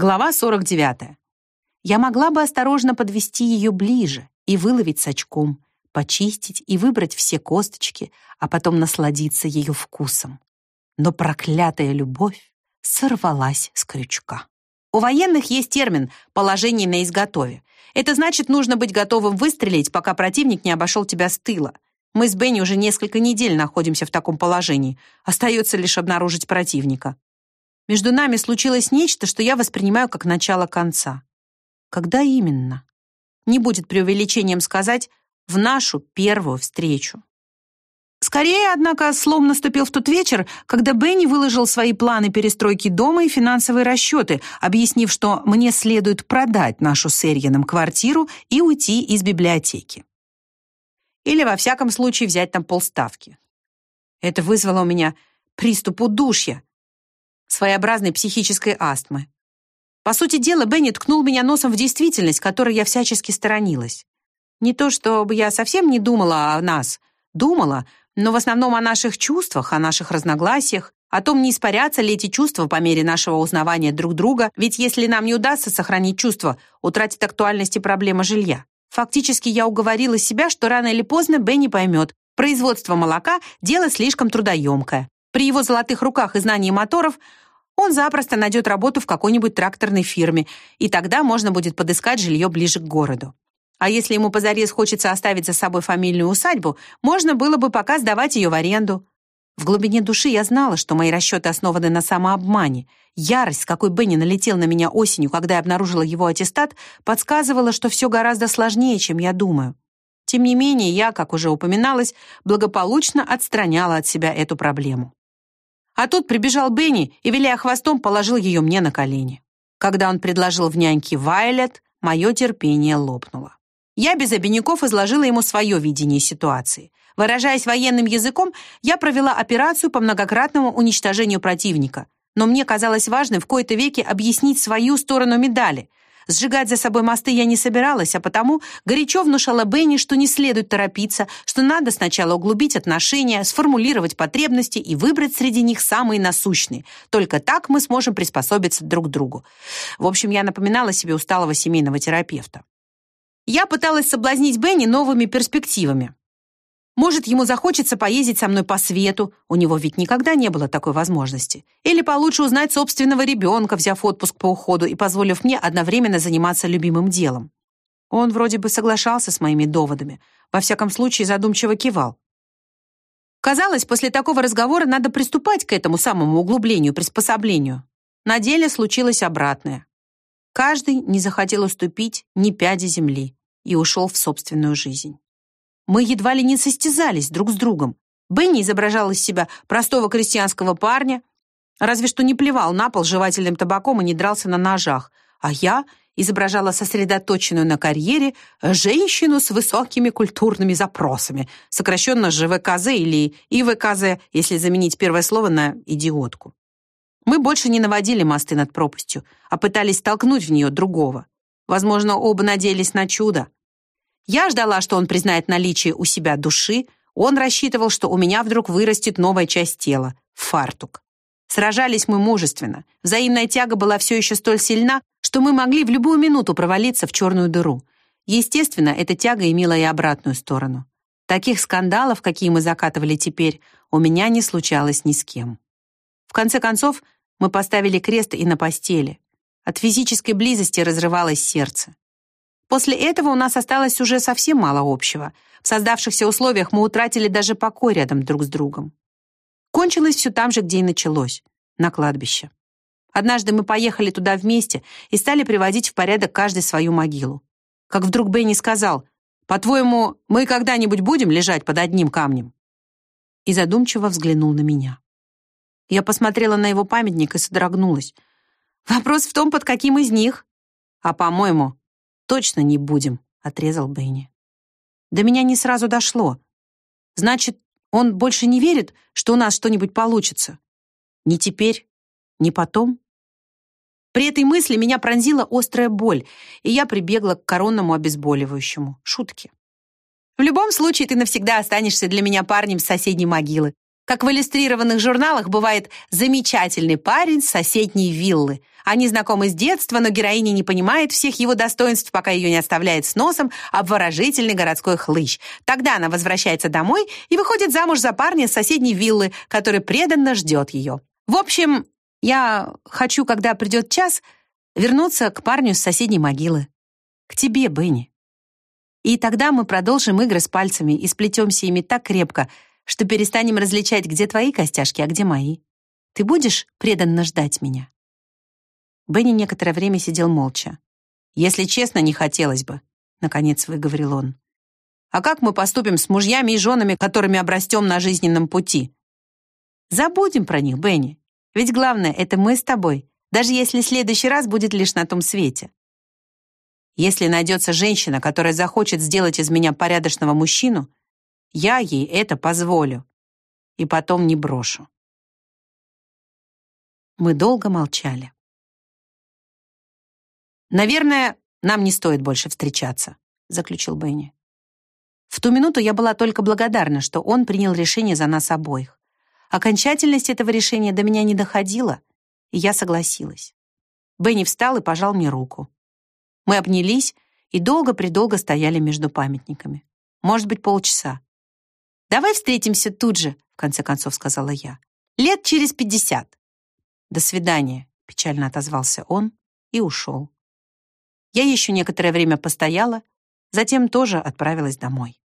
Глава 49. Я могла бы осторожно подвести ее ближе и выловить с очком, почистить и выбрать все косточки, а потом насладиться ее вкусом. Но проклятая любовь сорвалась с крючка. У военных есть термин «положение на изготове». Это значит, нужно быть готовым выстрелить, пока противник не обошел тебя с тыла. Мы с Бенни уже несколько недель находимся в таком положении. Остается лишь обнаружить противника. Между нами случилось нечто, что я воспринимаю как начало конца. Когда именно? Не будет преувеличением сказать «в нашу первую встречу». Скорее, однако, слом наступил в тот вечер, когда Бенни выложил свои планы перестройки дома и финансовые расчеты, объяснив, что мне следует продать нашу с Эрьяном квартиру и уйти из библиотеки. Или, во всяком случае, взять там полставки. Это вызвало у меня приступ удушья, своеобразной психической астмы. По сути дела, Бенни ткнул меня носом в действительность, которой я всячески сторонилась. Не то, чтобы я совсем не думала о нас. Думала, но в основном о наших чувствах, о наших разногласиях, о том, не испарятся ли эти чувства по мере нашего узнавания друг друга, ведь если нам не удастся сохранить чувства, утратит актуальность и проблема жилья. Фактически я уговорила себя, что рано или поздно Бенни поймет, производство молока – дело слишком трудоемкое. При его золотых руках и знании моторов он запросто найдет работу в какой-нибудь тракторной фирме, и тогда можно будет подыскать жилье ближе к городу. А если ему позарез хочется оставить за собой фамильную усадьбу, можно было бы пока сдавать ее в аренду. В глубине души я знала, что мои расчеты основаны на самообмане. Ярость, с какой Бенни налетел на меня осенью, когда я обнаружила его аттестат, подсказывала, что все гораздо сложнее, чем я думаю. Тем не менее, я, как уже упоминалось, благополучно отстраняла от себя эту проблему. А тут прибежал Бенни и, виляя хвостом, положил ее мне на колени. Когда он предложил в няньке Вайлет, мое терпение лопнуло. Я без обиняков изложила ему свое видение ситуации. Выражаясь военным языком, я провела операцию по многократному уничтожению противника. Но мне казалось важным в кои-то веки объяснить свою сторону медали, Сжигать за собой мосты я не собиралась, а потому горячо внушала Бенни, что не следует торопиться, что надо сначала углубить отношения, сформулировать потребности и выбрать среди них самые насущные. Только так мы сможем приспособиться друг к другу. В общем, я напоминала себе усталого семейного терапевта. Я пыталась соблазнить Бенни новыми перспективами. Может, ему захочется поездить со мной по свету, у него ведь никогда не было такой возможности. Или получше узнать собственного ребенка, взяв отпуск по уходу и позволив мне одновременно заниматься любимым делом. Он вроде бы соглашался с моими доводами, во всяком случае задумчиво кивал. Казалось, после такого разговора надо приступать к этому самому углублению, приспособлению. На деле случилось обратное. Каждый не захотел уступить ни пяди земли и ушел в собственную жизнь. Мы едва ли не состязались друг с другом. Бенни изображал из себя простого крестьянского парня, разве что не плевал на пол жевательным табаком и не дрался на ножах, а я изображала сосредоточенную на карьере женщину с высокими культурными запросами, сокращенно ЖВКЗ или ИВКЗ, если заменить первое слово на идиотку. Мы больше не наводили мосты над пропастью, а пытались толкнуть в нее другого. Возможно, оба надеялись на чудо. Я ждала, что он признает наличие у себя души, он рассчитывал, что у меня вдруг вырастет новая часть тела — фартук. Сражались мы мужественно. Взаимная тяга была все еще столь сильна, что мы могли в любую минуту провалиться в черную дыру. Естественно, эта тяга имела и обратную сторону. Таких скандалов, какие мы закатывали теперь, у меня не случалось ни с кем. В конце концов, мы поставили крест и на постели. От физической близости разрывалось сердце. После этого у нас осталось уже совсем мало общего. В создавшихся условиях мы утратили даже покой рядом друг с другом. Кончилось все там же, где и началось, на кладбище. Однажды мы поехали туда вместе и стали приводить в порядок каждый свою могилу. Как вдруг Бенни сказал, «По-твоему, мы когда-нибудь будем лежать под одним камнем?» И задумчиво взглянул на меня. Я посмотрела на его памятник и содрогнулась. «Вопрос в том, под каким из них?» «А, по-моему, точно не будем», — отрезал Бенни. До меня не сразу дошло. Значит, он больше не верит, что у нас что-нибудь получится? Ни теперь, ни потом? При этой мысли меня пронзила острая боль, и я прибегла к коронному обезболивающему — шутке. «В любом случае, ты навсегда останешься для меня парнем с соседней могилы», Как в иллюстрированных журналах бывает замечательный парень с соседней виллы. Они знакомы с детства, но героиня не понимает всех его достоинств, пока ее не оставляет с носом обворожительный городской хлыщ. Тогда она возвращается домой и выходит замуж за парня с соседней виллы, который преданно ждет ее. В общем, я хочу, когда придет час, вернуться к парню с соседней могилы. К тебе, Бенни. И тогда мы продолжим игры с пальцами и сплетемся ими так крепко, что перестанем различать, где твои костяшки, а где мои. Ты будешь преданно ждать меня?» Бенни некоторое время сидел молча. «Если честно, не хотелось бы», — наконец выговорил он. «А как мы поступим с мужьями и женами, которыми обрастем на жизненном пути?» «Забудем про них, Бенни. Ведь главное — это мы с тобой, даже если следующий раз будет лишь на том свете. Если найдется женщина, которая захочет сделать из меня порядочного мужчину, я ей это позволю. И потом не брошу. Мы долго молчали. «Наверное, нам не стоит больше встречаться», — заключил Бенни. В ту минуту я была только благодарна, что он принял решение за нас обоих. Окончательность этого решения до меня не доходила, и я согласилась. Бенни встал и пожал мне руку. Мы обнялись и долго-предолго стояли между памятниками. Может быть, полчаса. «Давай встретимся тут же», — в конце концов сказала я. «Лет через пятьдесят». «До свидания», — печально отозвался он и ушел. Я еще некоторое время постояла, затем тоже отправилась домой.